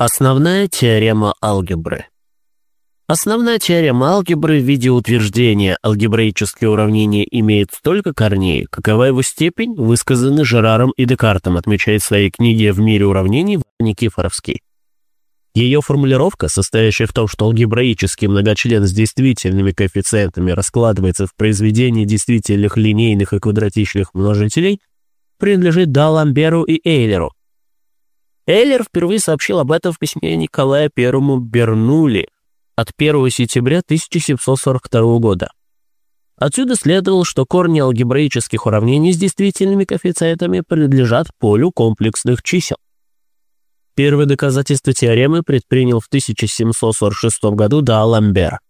Основная теорема алгебры. Основная теорема алгебры в виде утверждения алгебраическое уравнение имеет столько корней, какова его степень, высказаны Жераром и Декартом, отмечает в своей книге «В мире уравнений» Никифоровский. Ее формулировка, состоящая в том, что алгебраический многочлен с действительными коэффициентами раскладывается в произведении действительных линейных и квадратичных множителей, принадлежит Даламберу и Эйлеру, Эйлер впервые сообщил об этом в письме Николая I Бернули от 1 сентября 1742 года. Отсюда следовало, что корни алгебраических уравнений с действительными коэффициентами принадлежат полю комплексных чисел. Первое доказательство теоремы предпринял в 1746 году Даламбер.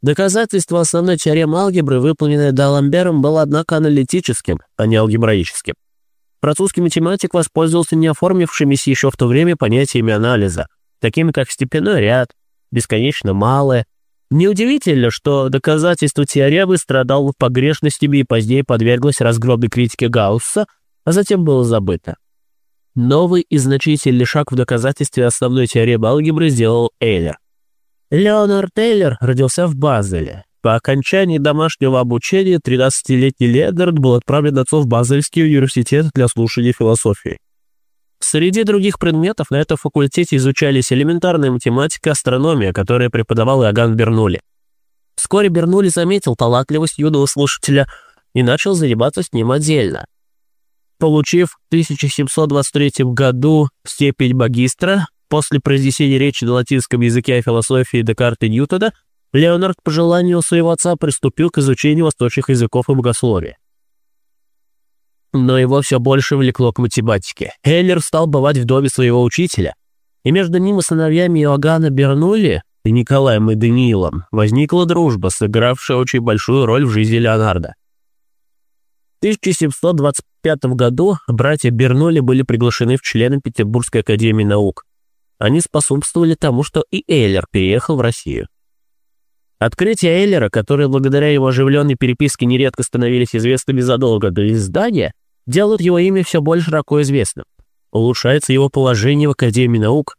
Доказательство основной теоремы алгебры, выполненное Даламбером, было, однако, аналитическим, а не алгебраическим. Французский математик воспользовался не оформившимися еще в то время понятиями анализа, такими как степенной ряд, бесконечно малое. Неудивительно, что доказательство теоремы страдало погрешностями и позднее подверглось разгромной критике Гаусса, а затем было забыто. Новый и значительный шаг в доказательстве основной теоремы алгебры сделал Эйлер. Леонард Эйлер родился в Базеле, по окончании домашнего обучения 13-летний Ледерт был отправлен отцом в Базельский университет для слушания философии. Среди других предметов на этом факультете изучались элементарная математика и астрономия, которые преподавал Иоганн Бернули. Вскоре Бернули заметил талантливость юного слушателя и начал заниматься с ним отдельно. Получив в 1723 году степень магистра, после произнесения речи на латинском языке о философии Декарта Ньютона, Леонард по желанию своего отца приступил к изучению восточных языков и богословия. Но его все больше влекло к математике. Эллер стал бывать в доме своего учителя, и между ним и сыновьями Иоганна Бернули и Николаем и Даниилом возникла дружба, сыгравшая очень большую роль в жизни Леонарда. В 1725 году братья Бернули были приглашены в члены Петербургской академии наук. Они способствовали тому, что и Эйлер переехал в Россию. Открытия Эйлера, которые благодаря его оживленной переписке нередко становились известными задолго до издания, делают его имя все более широко известным. Улучшается его положение в Академии наук.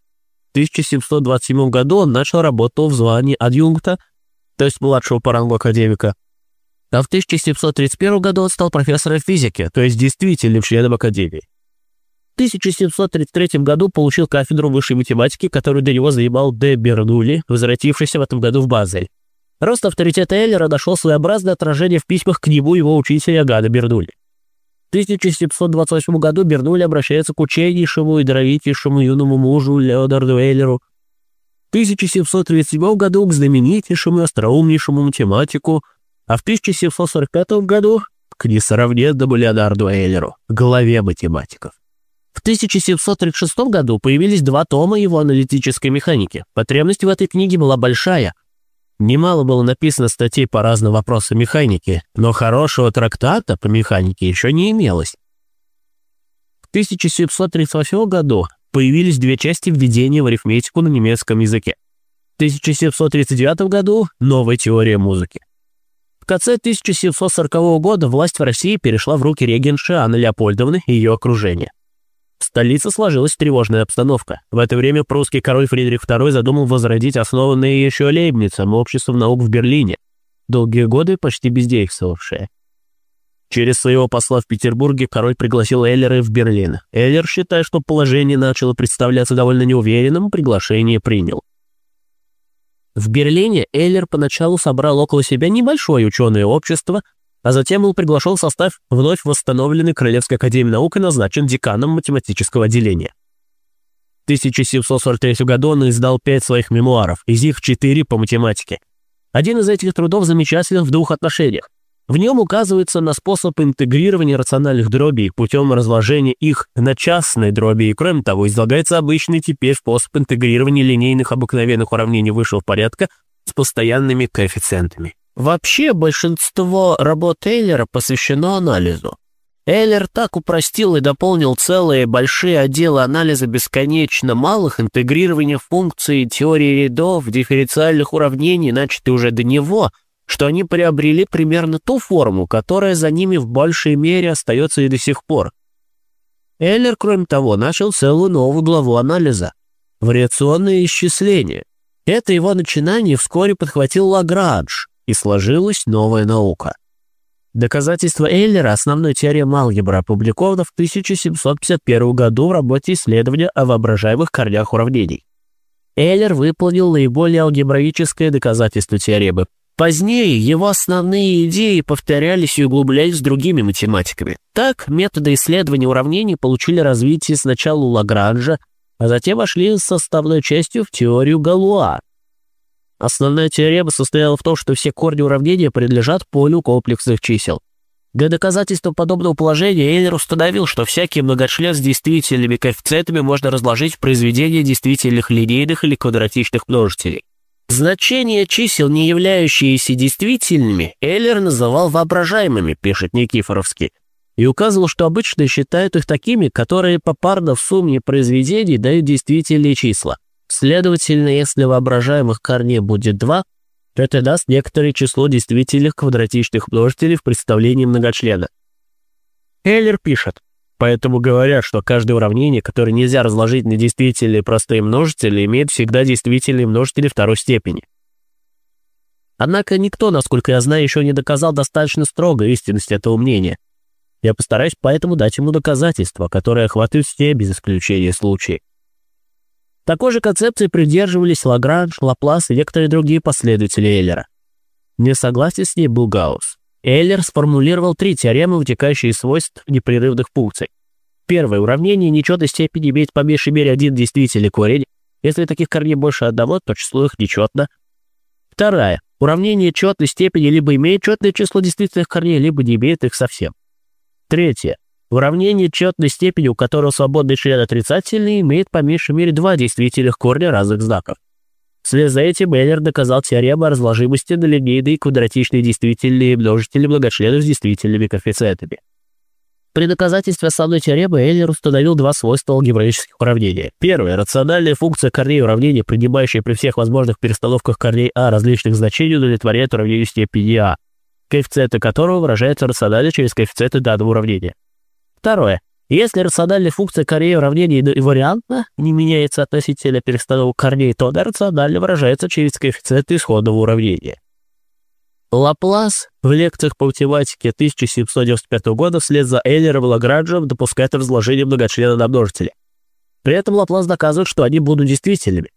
В 1727 году он начал работу в звании адъюнкта, то есть младшего по рангу академика. А в 1731 году он стал профессором физики, то есть действительным членом Академии. В 1733 году получил кафедру высшей математики, которую до него занимал Де Бернули, возвратившийся в этом году в Базель. Рост авторитета Эллера нашел своеобразное отражение в письмах к нему его учителя Гада Бернули. В 1728 году Бернули обращается к ученейшему и даровитейшему юному мужу Леонарду Эйлеру. В 1737 году к знаменитейшему и остроумнейшему математику, а в 1745 году к несравненному Леонарду Эйлеру, главе математиков. В 1736 году появились два тома его аналитической механики. Потребность в этой книге была большая – Немало было написано статей по разным вопросам механики, но хорошего трактата по механике еще не имелось. В 1738 году появились две части введения в арифметику на немецком языке. В 1739 году новая теория музыки. В конце 1740 года власть в России перешла в руки регенши Анны Леопольдовны и ее окружения. Столице сложилась тревожная обстановка. В это время прусский король Фридрих II задумал возродить основанное еще Лейбницем общество наук в Берлине, долгие годы почти бездействовавшее. Через своего посла в Петербурге король пригласил Эллера в Берлин. Эллер, считая, что положение начало представляться довольно неуверенным, приглашение принял. В Берлине Эллер поначалу собрал около себя небольшое ученое общество, а затем был приглашен в состав вновь восстановленной Королевской академии наук и назначен деканом математического отделения. В 1743 году он издал пять своих мемуаров, из них четыре по математике. Один из этих трудов замечателен в двух отношениях. В нем указывается на способ интегрирования рациональных дробей путем разложения их на частные дроби, и кроме того излагается обычный теперь способ интегрирования линейных обыкновенных уравнений высшего порядка с постоянными коэффициентами. Вообще, большинство работ Эйлера посвящено анализу. Эйлер так упростил и дополнил целые большие отделы анализа бесконечно малых, интегрирования функций, теории рядов, дифференциальных уравнений, начатые уже до него, что они приобрели примерно ту форму, которая за ними в большей мере остается и до сих пор. Эйлер, кроме того, начал целую новую главу анализа. вариационное исчисление. Это его начинание вскоре подхватил Лагранж, и сложилась новая наука. Доказательство Эйлера основной теоремы алгебры опубликовано в 1751 году в работе исследования о воображаемых корнях уравнений. Эйлер выполнил наиболее алгебраическое доказательство теоремы. Позднее его основные идеи повторялись и углублялись с другими математиками. Так, методы исследования уравнений получили развитие сначала у Лагранжа, а затем вошли составной частью в теорию Галуа. Основная теорема состояла в том, что все корни уравнения принадлежат полю комплексных чисел. Для доказательства подобного положения Эйлер установил, что всякий многочлен с действительными коэффициентами можно разложить в произведение действительных линейных или квадратичных множителей. Значения чисел, не являющиеся действительными, Эйлер называл воображаемыми, пишет Никифоровский, и указывал, что обычно считают их такими, которые попарно в сумме произведений дают действительные числа. Следовательно, если воображаемых корней будет 2, то это даст некоторое число действительных квадратичных множителей в представлении многочлена. Эйлер пишет, поэтому говорят, что каждое уравнение, которое нельзя разложить на действительные простые множители, имеет всегда действительные множители второй степени. Однако никто, насколько я знаю, еще не доказал достаточно строго истинность этого мнения. Я постараюсь поэтому дать ему доказательства, которые охватывают все без исключения случаи. Такой же концепции придерживались Лагранж, Лаплас и некоторые другие последователи Эйлера. Не согласен с ней был Гаусс. Эйлер сформулировал три теоремы, вытекающие из свойств непрерывных функций. Первое. Уравнение нечетной степени имеет по меньшей мере один действительный корень. Если таких корней больше одного, то число их нечетно. Вторая. Уравнение четной степени либо имеет четное число действительных корней, либо не имеет их совсем. Третье. Уравнение четной степени, у которого свободный член отрицательный, имеет по меньшей мере два действительных корня разных знаков. Вслед за этим Эйлер доказал теорему о разложимости на линейные квадратичные действительные множители многочленов с действительными коэффициентами. При доказательстве основной теоремы Эйлер установил два свойства алгебраических уравнений. Первое. Рациональная функция корней уравнения, принимающая при всех возможных перестановках корней А различных значений, удовлетворяет уравнению степени А, коэффициенты которого выражаются рационально через коэффициенты данного уравнения. Второе. Если рациональная функция корней уравнений вариантна, не меняется относительно перестановок корней, то она рационально выражается через коэффициенты исходного уравнения. Лаплас в лекциях по математике 1795 года вслед за Эйлером и Лагранжем допускает разложение многочлена на множители. При этом Лаплас доказывает, что они будут действительными.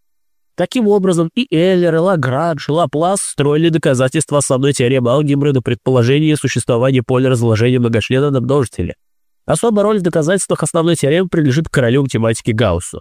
Таким образом, и Эйлер, и Лагранж, и Лаплас строили доказательства основной теоремы алгебры на предположение существования поля разложения многочлена на множители. Особая роль в доказательствах основной теоремы принадлежит королю математики Гауссу.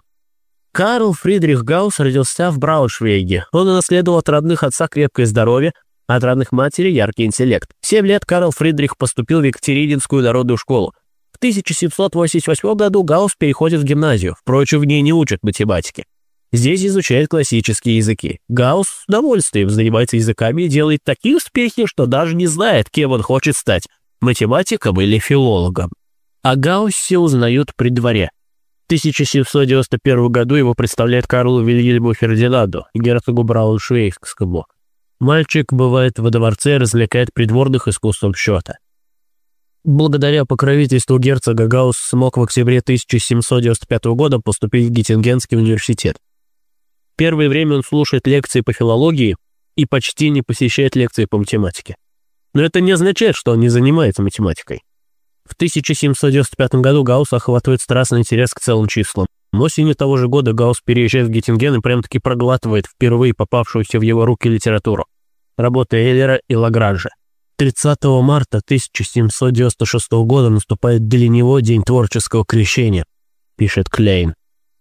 Карл Фридрих Гаусс родился в Брауншвейге. Он унаследовал от родных отца крепкое здоровье, от родных матери яркий интеллект. В 7 лет Карл Фридрих поступил в Екатерининскую народную школу. В 1788 году Гаусс переходит в гимназию, впрочем, в ней не учат математики. Здесь изучает классические языки. Гаусс с удовольствием занимается языками и делает такие успехи, что даже не знает, кем он хочет стать – математиком или филологом. О Гауссе узнают при дворе. В 1791 году его представляет Карлу Вильгельму Фердинанду, герцогу Брауншвейгскому. Мальчик бывает во дворце и развлекает придворных искусством счета. Благодаря покровительству герцога Гаусс смог в октябре 1795 года поступить в Геттингенский университет. Первое время он слушает лекции по филологии и почти не посещает лекции по математике. Но это не означает, что он не занимается математикой. В 1795 году Гаусс охватывает страстный интерес к целым числам. Осенью того же года Гаусс переезжает в Геттинген и прям-таки проглатывает впервые попавшуюся в его руки литературу. Работы Эйлера и Лагранжа. 30 марта 1796 года наступает для него День творческого крещения, пишет Клейн.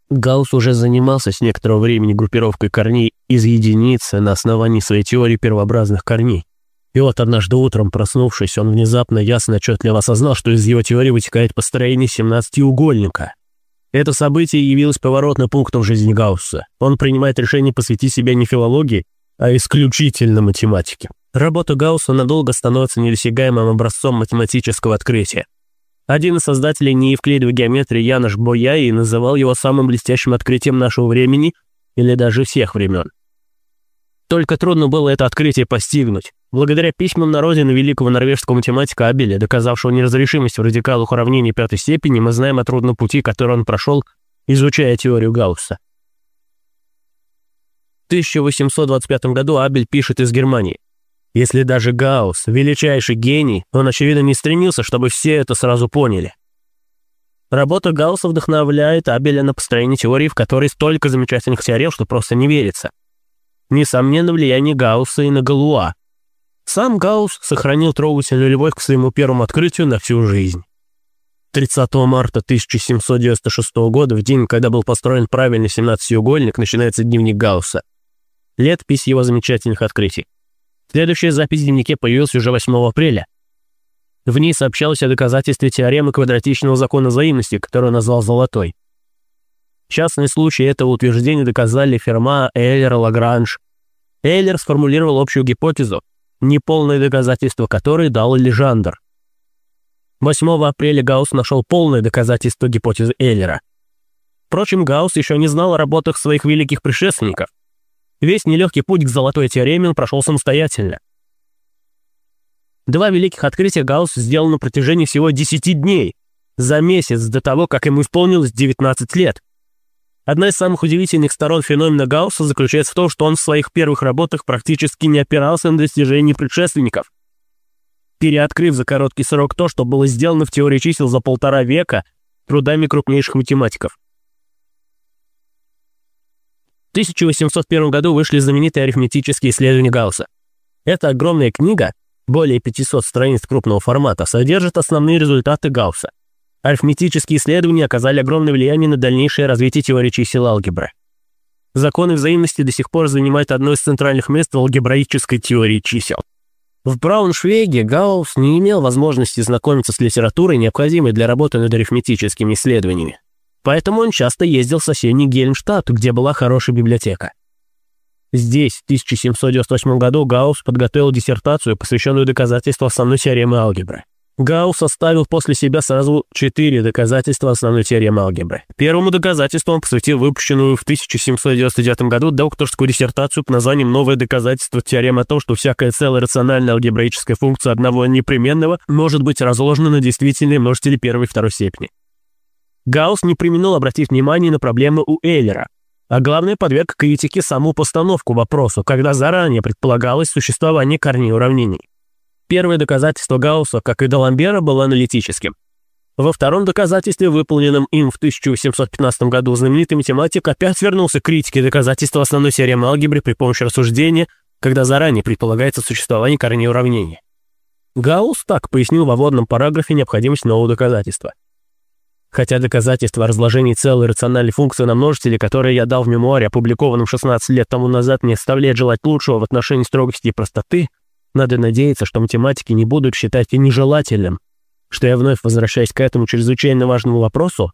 Гаусс уже занимался с некоторого времени группировкой корней из единицы на основании своей теории первообразных корней. И вот однажды утром, проснувшись, он внезапно ясно отчетливо осознал, что из его теории вытекает построение семнадцатиугольника. Это событие явилось поворотным пунктом в жизни Гаусса. Он принимает решение посвятить себя не филологии, а исключительно математике. Работа Гаусса надолго становится недосягаемым образцом математического открытия. Один из создателей неевклидовой геометрии Янош Бояи называл его самым блестящим открытием нашего времени или даже всех времен. Только трудно было это открытие постигнуть. Благодаря письмам на родину великого норвежского математика Абеля, доказавшего неразрешимость в радикалах уравнений пятой степени, мы знаем о трудном пути, который он прошел, изучая теорию Гаусса. 1825 году Абель пишет из Германии. Если даже Гаусс, величайший гений, он, очевидно, не стремился, чтобы все это сразу поняли. Работа Гаусса вдохновляет Абеля на построение теории, в которой столько замечательных теорем, что просто не верится. Несомненно, влияние Гаусса и на Галуа. Сам Гаусс сохранил трогательную любовь к своему первому открытию на всю жизнь. 30 марта 1796 года, в день, когда был построен правильный 17-угольник, начинается дневник Гаусса. Летопись его замечательных открытий. Следующая запись в дневнике появилась уже 8 апреля. В ней сообщалось о доказательстве теоремы квадратичного закона взаимности, которую он назвал «золотой». Частный случай этого утверждения доказали Ферма, Эйлер, Лагранж. Эйлер сформулировал общую гипотезу, неполное доказательство которой дал Лежандр. 8 апреля Гаусс нашел полное доказательство гипотезы Эйлера. Впрочем, Гаусс еще не знал о работах своих великих предшественников – Весь нелегкий путь к золотой теореме он прошел самостоятельно. Два великих открытия Гаусс сделал на протяжении всего 10 дней, за месяц до того, как ему исполнилось 19 лет. Одна из самых удивительных сторон феномена Гаусса заключается в том, что он в своих первых работах практически не опирался на достижения предшественников. Переоткрыв за короткий срок то, что было сделано в теории чисел за полтора века трудами крупнейших математиков. 1801 году вышли знаменитые арифметические исследования Гаусса. Эта огромная книга, более 500 страниц крупного формата, содержит основные результаты Гаусса. Арифметические исследования оказали огромное влияние на дальнейшее развитие теории чисел алгебры. Законы взаимности до сих пор занимают одно из центральных мест в алгебраической теории чисел. В Брауншвейге Гаусс не имел возможности знакомиться с литературой, необходимой для работы над арифметическими исследованиями. Поэтому он часто ездил в соседний Гельмштадт, где была хорошая библиотека. Здесь, в 1798 году, Гаусс подготовил диссертацию, посвященную доказательству основной теоремы алгебры. Гаусс составил после себя сразу четыре доказательства основной теоремы алгебры. Первому доказательству он посвятил выпущенную в 1799 году докторскую диссертацию под названием «Новое доказательство теоремы о том, что всякая целая рациональная алгебраическая функция одного непременного может быть разложена на действительные множители первой и второй степени». Гаусс не применил обратить внимание на проблемы у Эйлера, а главное подверг критике саму постановку вопроса, когда заранее предполагалось существование корней уравнений. Первое доказательство Гаусса, как и Даламбера, было аналитическим. Во втором доказательстве, выполненном им в 1815 году, знаменитый математик опять вернулся к критике доказательства основной теоремы алгебры при помощи рассуждения, когда заранее предполагается существование корней уравнения. Гаусс так пояснил во вводном параграфе необходимость нового доказательства – Хотя доказательства о разложении целой рациональной функции на множители, которые я дал в мемуаре, опубликованном 16 лет тому назад, не оставляет желать лучшего в отношении строгости и простоты, надо надеяться, что математики не будут считать и нежелательным, что я вновь возвращаюсь к этому чрезвычайно важному вопросу,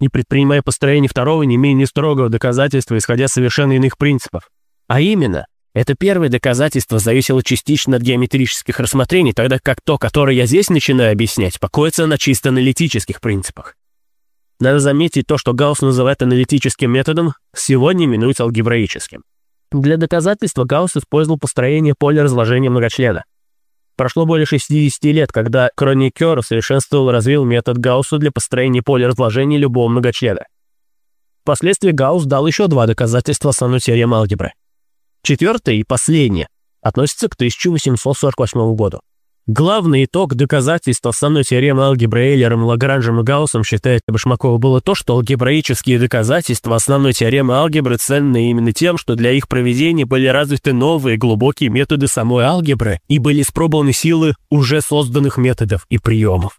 не предпринимая построение второго, не менее строгого доказательства, исходя совершенно иных принципов. А именно, это первое доказательство зависело частично от геометрических рассмотрений, тогда как то, которое я здесь начинаю объяснять, покоится на чисто аналитических принципах. Надо заметить то, что Гаусс называет аналитическим методом, сегодня именуется алгебраическим. Для доказательства Гаусс использовал построение поля разложения многочлена. Прошло более 60 лет, когда Кроникер усовершенствовал и развил метод Гаусса для построения поля разложения любого многочлена. Впоследствии Гаусс дал еще два доказательства основной теоремы алгебры. Четвертое и последнее относится к 1848 году. Главный итог доказательства основной теоремы алгебры Эйлером, Лагранжем и Гауссом, считает Башмакова, было то, что алгебраические доказательства основной теоремы алгебры ценны именно тем, что для их проведения были развиты новые глубокие методы самой алгебры и были испробованы силы уже созданных методов и приемов.